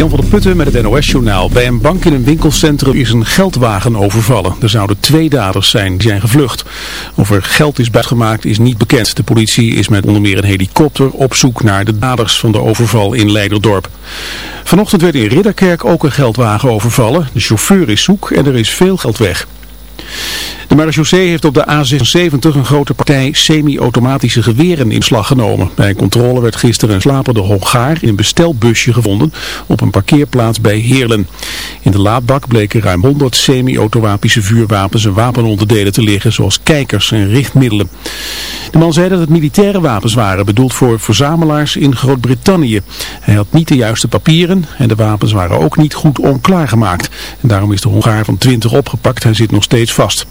Jan van der Putten met het NOS-journaal. Bij een bank in een winkelcentrum is een geldwagen overvallen. Er zouden twee daders zijn, die zijn gevlucht. Of er geld is buitgemaakt is niet bekend. De politie is met onder meer een helikopter op zoek naar de daders van de overval in Leiderdorp. Vanochtend werd in Ridderkerk ook een geldwagen overvallen. De chauffeur is zoek en er is veel geld weg. De marechaussee heeft op de A76 een grote partij semi-automatische geweren in slag genomen. Bij een controle werd gisteren een slapende Hongaar in een bestelbusje gevonden op een parkeerplaats bij Heerlen. In de laadbak bleken ruim 100 semi-automatische vuurwapens en wapenonderdelen te liggen zoals kijkers en richtmiddelen. De man zei dat het militaire wapens waren, bedoeld voor verzamelaars in Groot-Brittannië. Hij had niet de juiste papieren en de wapens waren ook niet goed onklaargemaakt. En daarom is de Hongaar van 20 opgepakt. Hij zit nog steeds vast.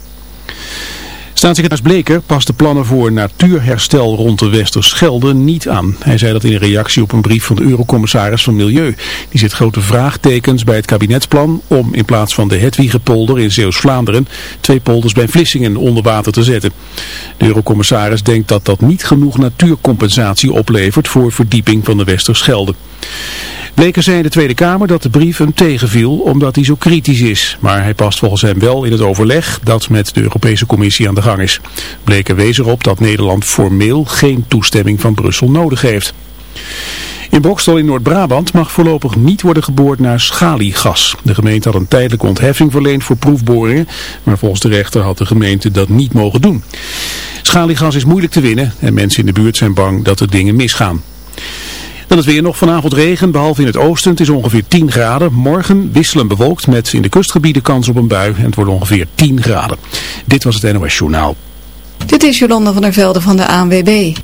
Staatssecretaris Bleker past de plannen voor natuurherstel rond de Westerschelde niet aan. Hij zei dat in reactie op een brief van de eurocommissaris van Milieu. Die zit grote vraagtekens bij het kabinetsplan om in plaats van de Hetwiegepolder in Zeeuws-Vlaanderen twee polders bij Vlissingen onder water te zetten. De eurocommissaris denkt dat dat niet genoeg natuurcompensatie oplevert voor verdieping van de Westerschelde. Bleker zei in de Tweede Kamer dat de brief hem tegenviel omdat hij zo kritisch is. Maar hij past volgens hem wel in het overleg dat met de Europese Commissie aan de gang is. Bleker wees erop dat Nederland formeel geen toestemming van Brussel nodig heeft. In Bokstel in Noord-Brabant mag voorlopig niet worden geboord naar schaliegas. De gemeente had een tijdelijke ontheffing verleend voor proefboringen, maar volgens de rechter had de gemeente dat niet mogen doen. Schaliegas is moeilijk te winnen en mensen in de buurt zijn bang dat er dingen misgaan. Dan is weer nog vanavond regen, behalve in het oosten. Het is ongeveer 10 graden. Morgen wisselen bewolkt met in de kustgebieden kans op een bui. En het wordt ongeveer 10 graden. Dit was het NOS Journaal. Dit is Jolanda van der Velde van de ANWB.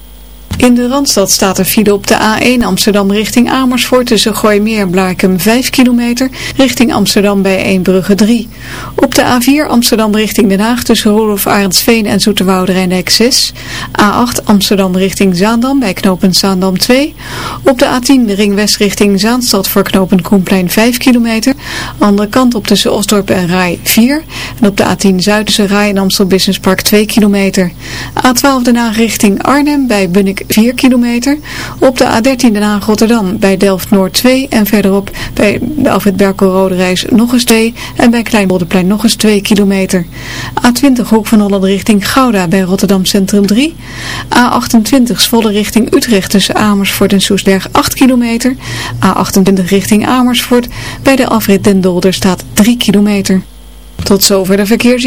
In de Randstad staat er file op de A1 Amsterdam richting Amersfoort tussen Gooimeer Blaakem 5 kilometer, richting Amsterdam bij Eembrugge 3. Op de A4 Amsterdam richting Den Haag tussen Rolof Arendsveen en Zoeterwoude Rijndijk 6. A8 Amsterdam richting Zaandam bij knooppunt Zaandam 2. Op de A10 de ring west richting Zaanstad voor knooppunt Koenplein 5 kilometer. Andere kant op tussen Osdorp en Rai 4. En op de A10 Zuid tussen Rai en Amstel Business Park 2 kilometer. A12 Den Haag richting Arnhem bij Bunnik 4 kilometer. Op de A13 Den Haag Rotterdam bij Delft-Noord 2 en verderop bij de Alfred Berkel Rode Reis nog eens 2 en bij Kleinboldeplein nog eens 2 kilometer. A20 Hoek van Holland richting Gouda bij Rotterdam Centrum 3. A28 Zwolle richting Utrecht tussen Amersfoort en Soesberg 8 kilometer. A28 richting Amersfoort bij de Alfred Den Dolder staat 3 kilometer. Tot zover de verkeers.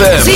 ZFM.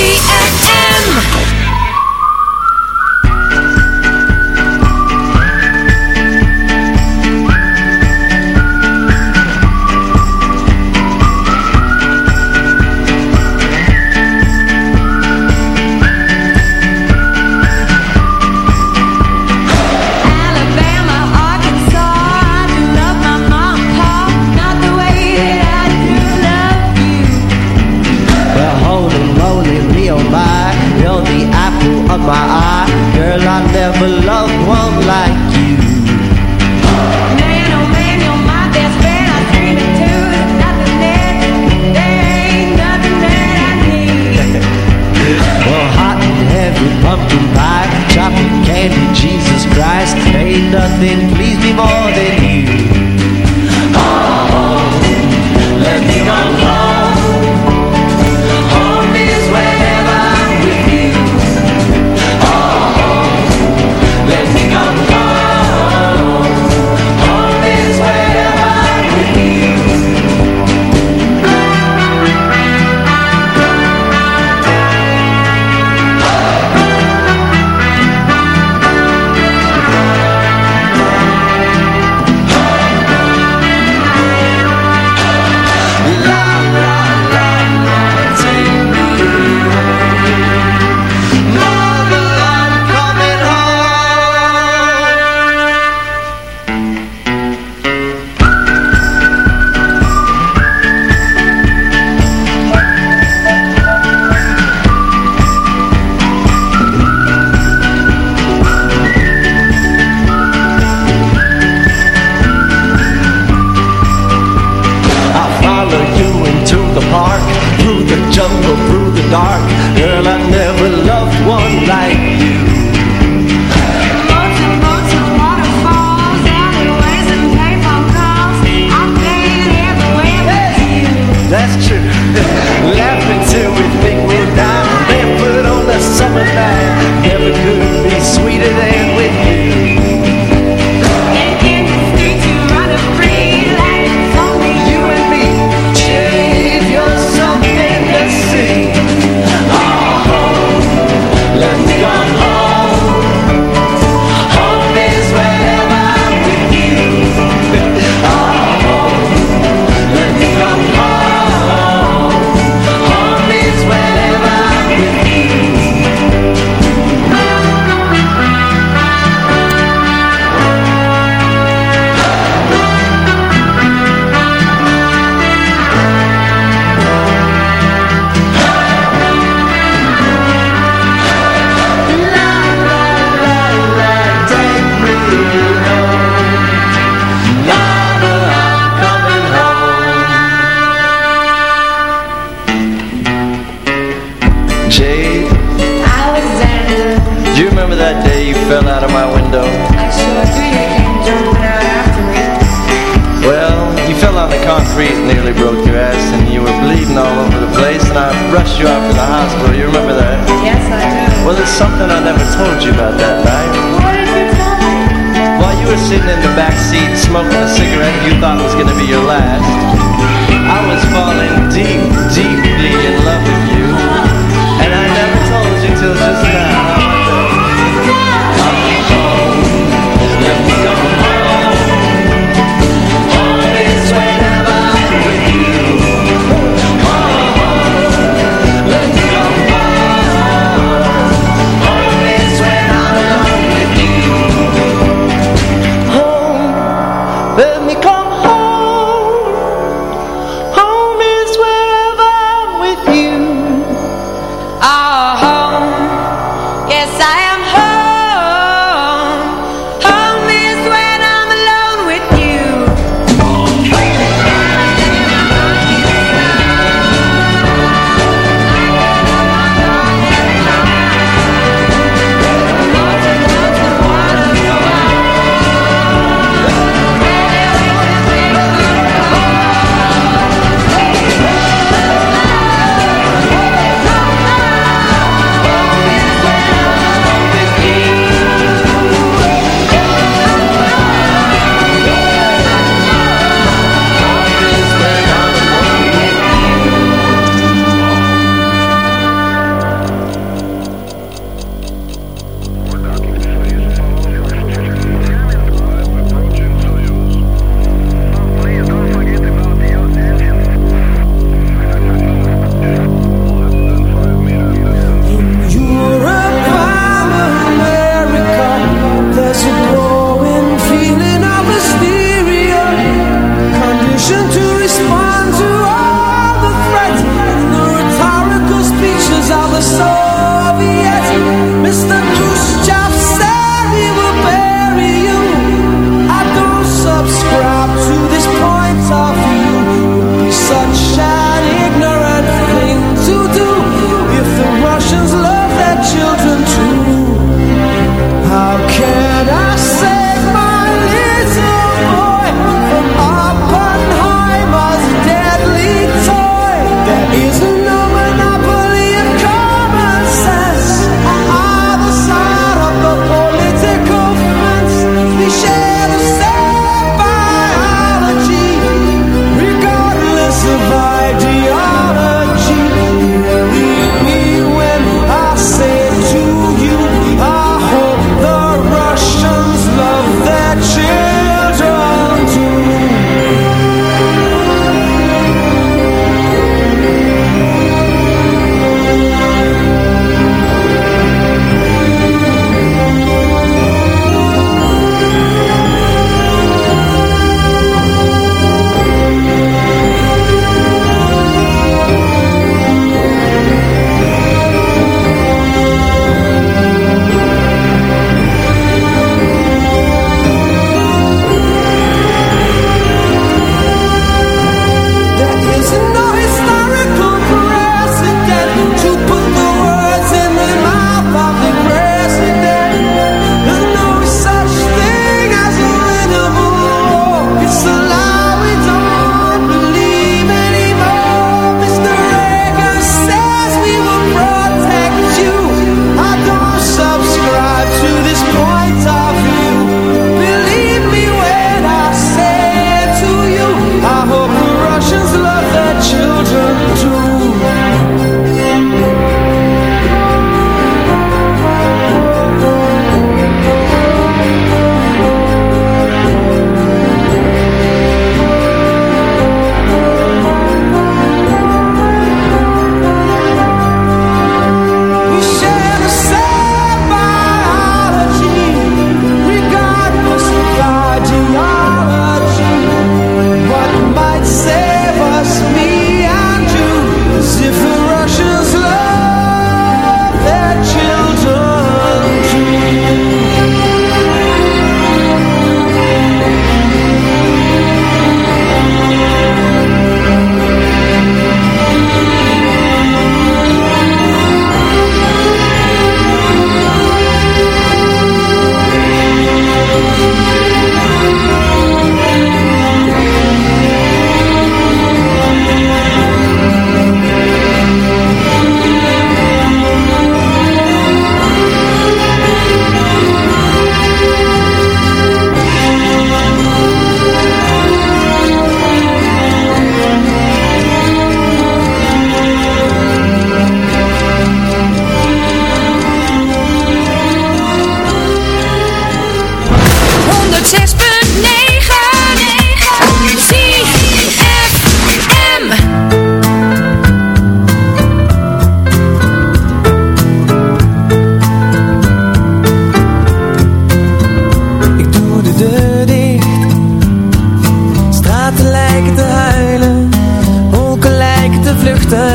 There's something I never told you about that night. While you were sitting in the back seat smoking a cigarette you thought was going to be your last, I was falling deep, deeply in love with you. And I never told you till just now.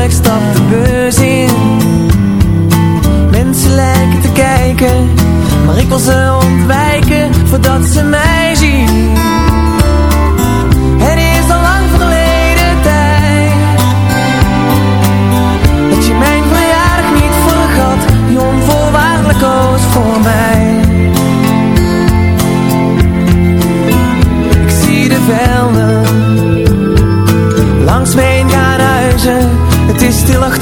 ik stap de bus in. Mensen lijken te kijken, maar ik wil ze ontwijken Voordat ze mij Het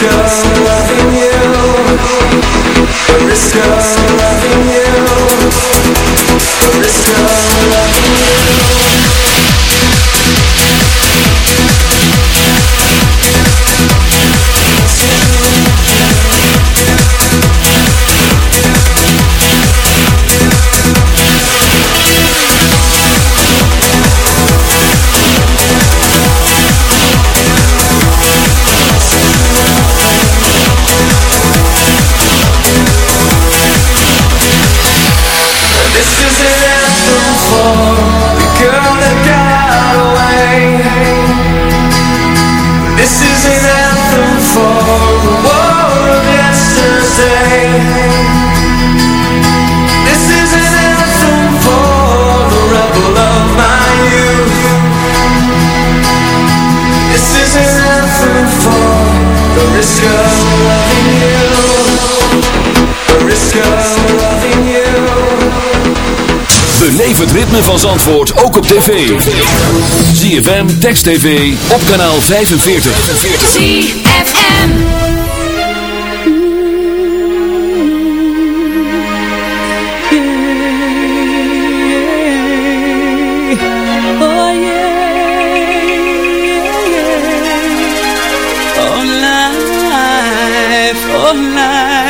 risk of loving you. The risk of loving you. The risk of loving you. Van Zandvoort ook op tv. ZFM, Text TV, op kanaal 45. ZFM. Oh yeah, oh life, oh life.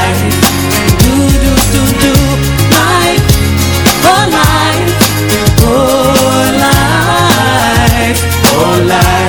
Life.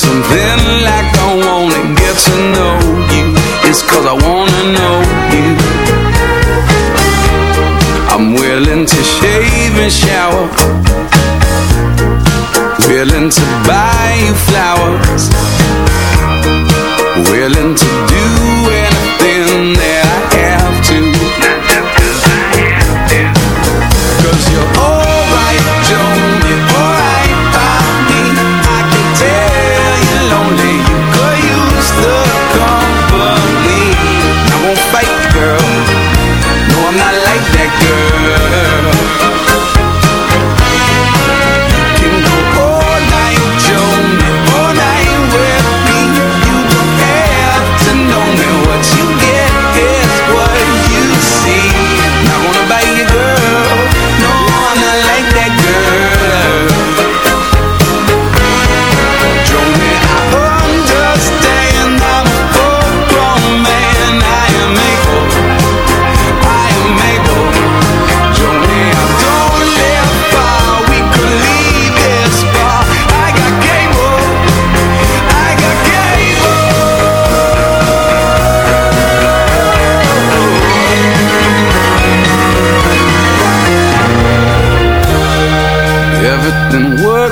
something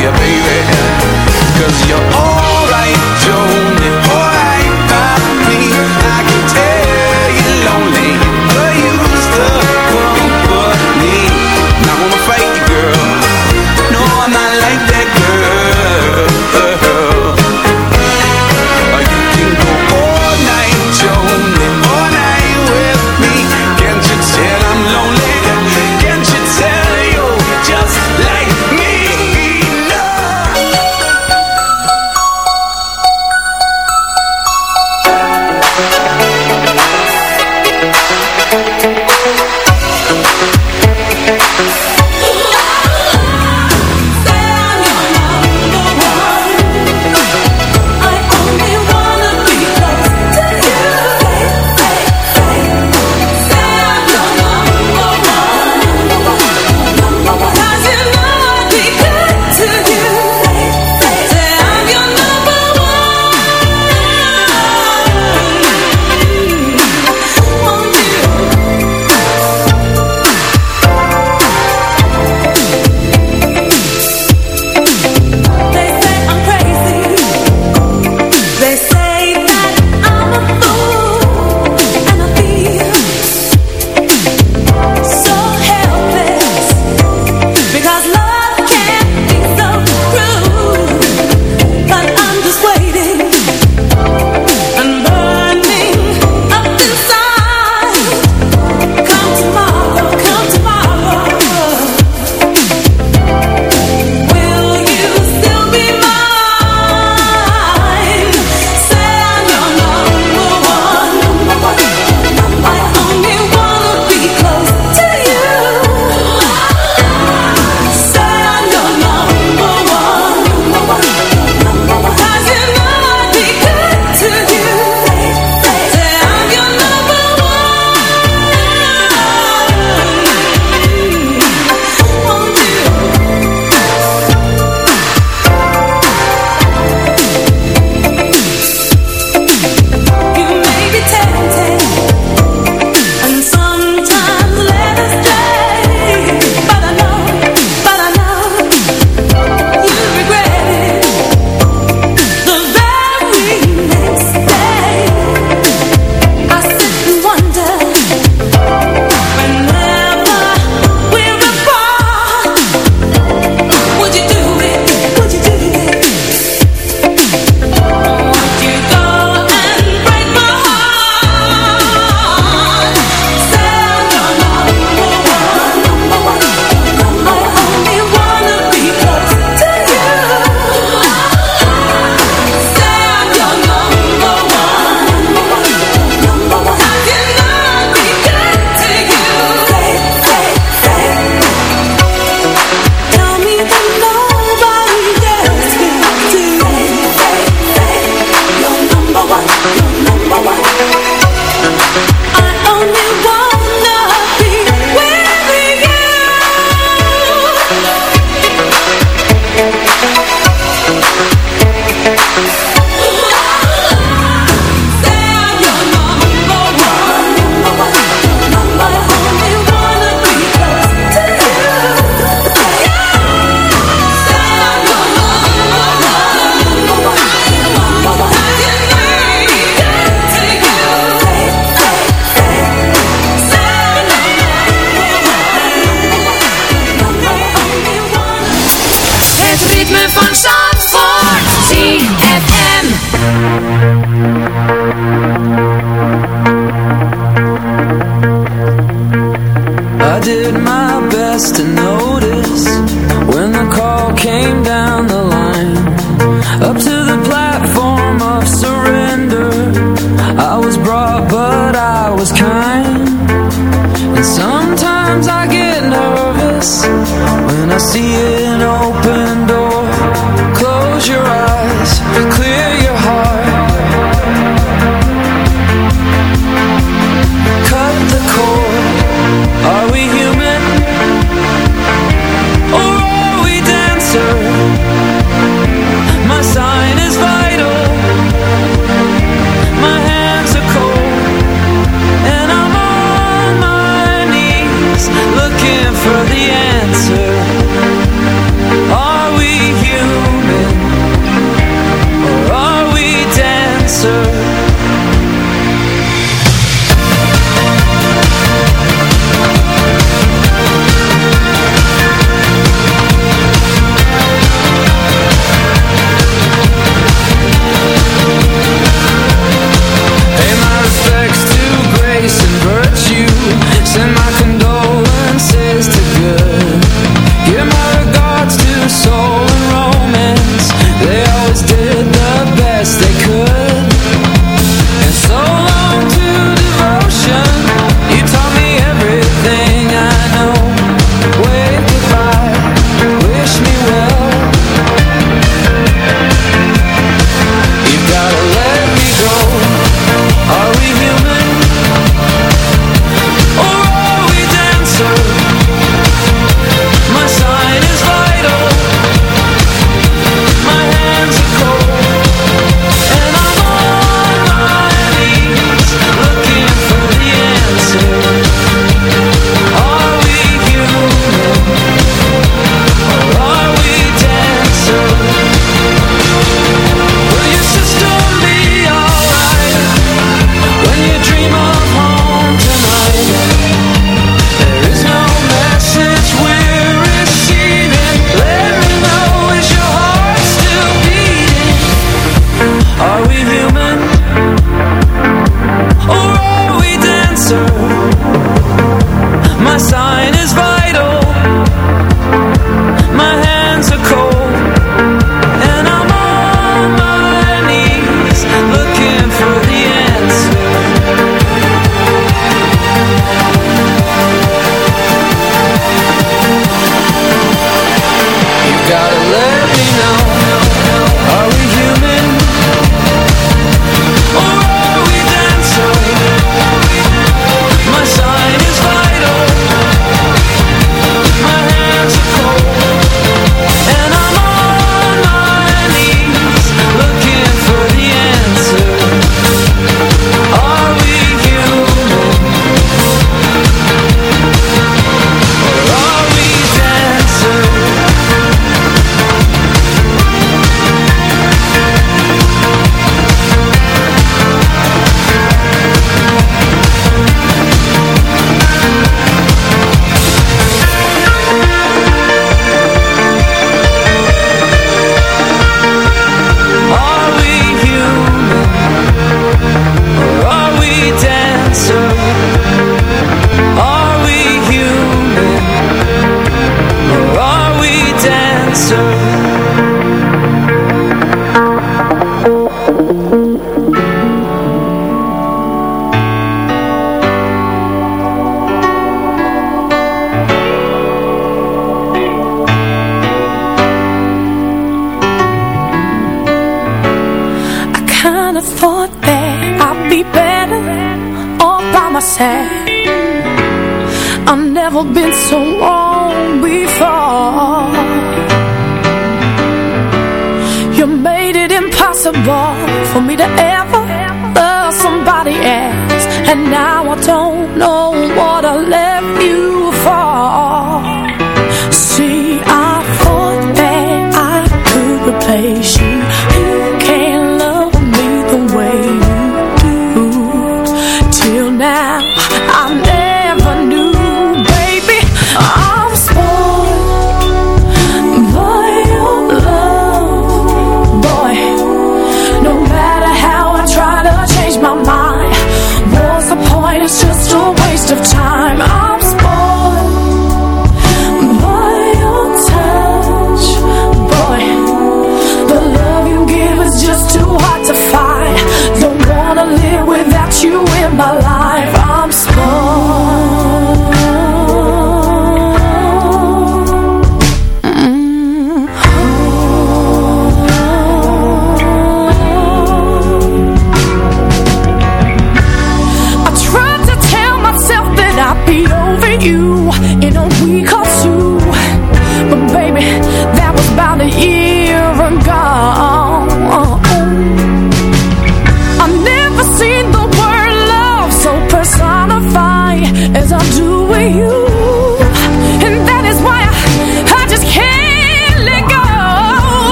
you, baby. Cause you're all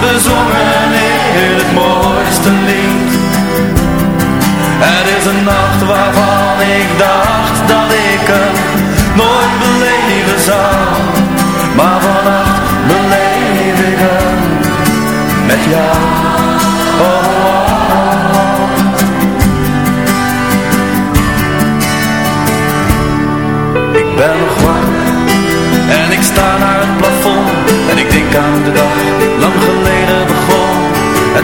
we zongen in het mooiste lied. Het is een nacht waarvan ik dacht dat ik het nooit beleven zou. Maar vannacht beleef ik hem met jou. Oh, oh, oh. Ik ben nog en ik sta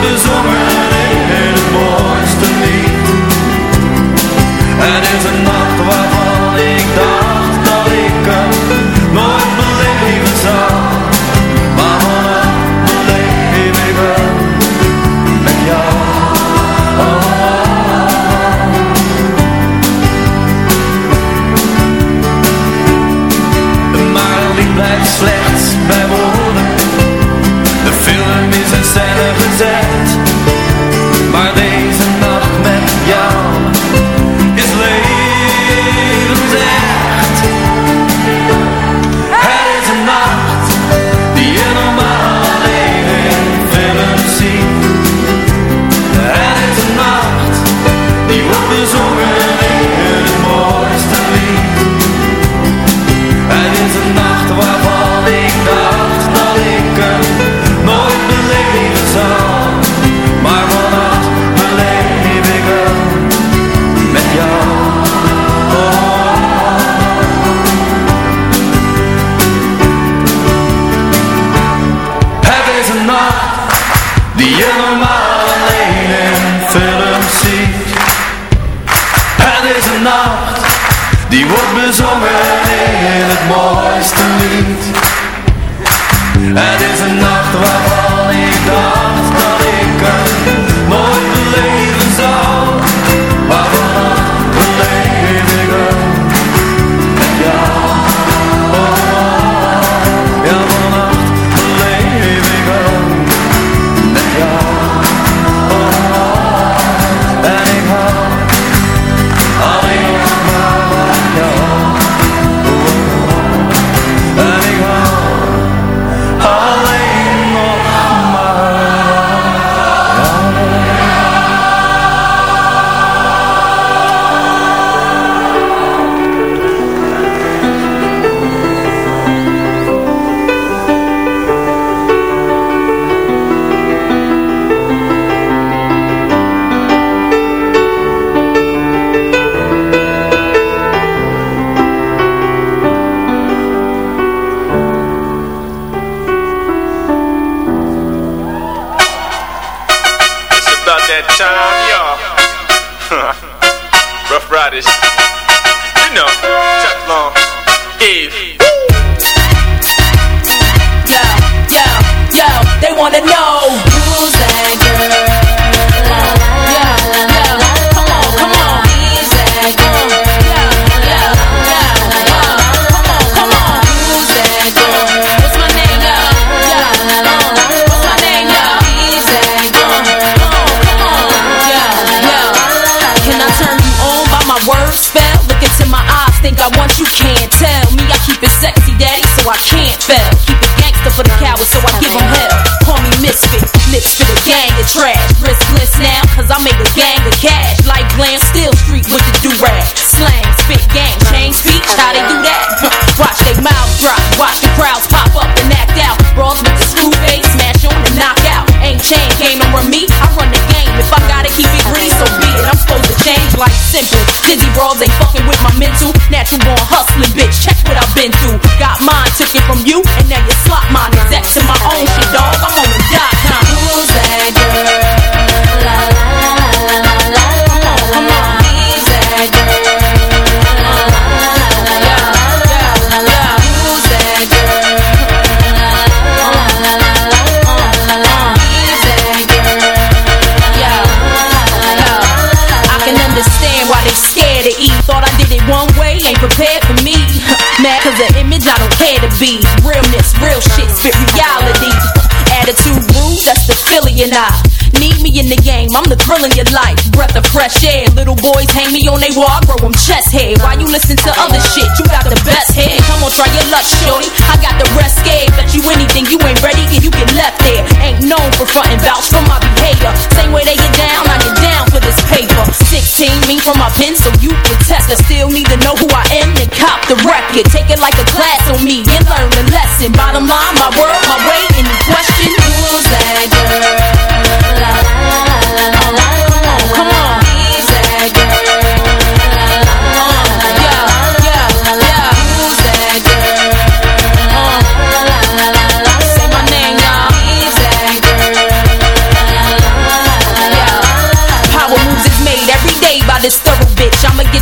bezongen in het mooiste Brawls ain't fucking with my mental. Natural born hustling, bitch. Check what I've been through. Got mine, took it from you, ain't prepared for me. Mad cause the image I don't care to be. Realness, real shit, spit reality. Attitude rude, that's the Philly and I. Need me in the game, I'm the thrill in your life. Breath of fresh air. Little boys hang me on they wall, I grow them chest hair. Why you listen to other shit? You got the best head. Come on, try your luck, shorty. I got the rest scared. Bet you anything, you ain't ready, and you get left there. Ain't known for frontin' vouch for my behavior. Same way they get down, I get down paper. 16, me from my pen, so you can test. I still need to know who I am and cop the record. Take it like a class on me and learn the lesson. Bottom line, my word, my way,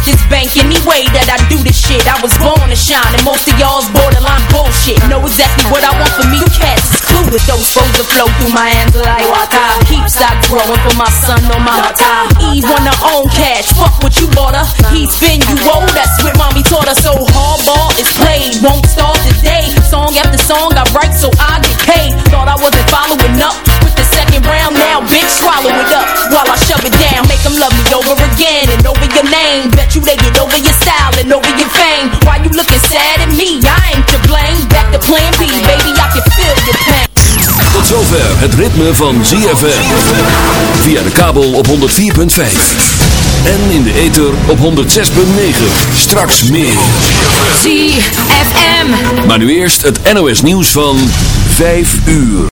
This bank any way that I do this shit. I was born to shine, and most of y'all's borderline bullshit. Know exactly what I want for me. You cats is clueless. Those flows that flow through my hands like water. Keep stock growing for my son on my time. Eve wanna own cash. Fuck what you bought her. He's been you old. That's what mommy taught her. So hardball is played. Won't start today. Song after song I write so I get paid. Thought I wasn't following up with the second round. Now bitch swallow it up while I shove it down. Make them love me over again and over your name. Bet you they get over your style and over your fame. Why you looking sad at me? I ain't to blame. Back to plan B, baby. I can feel your pain. Tot zover het ritme van ZFM. Via de kabel op 104.5. En in de ether op 106.9. Straks meer. ZFM. Maar nu eerst het NOS nieuws van 5 uur.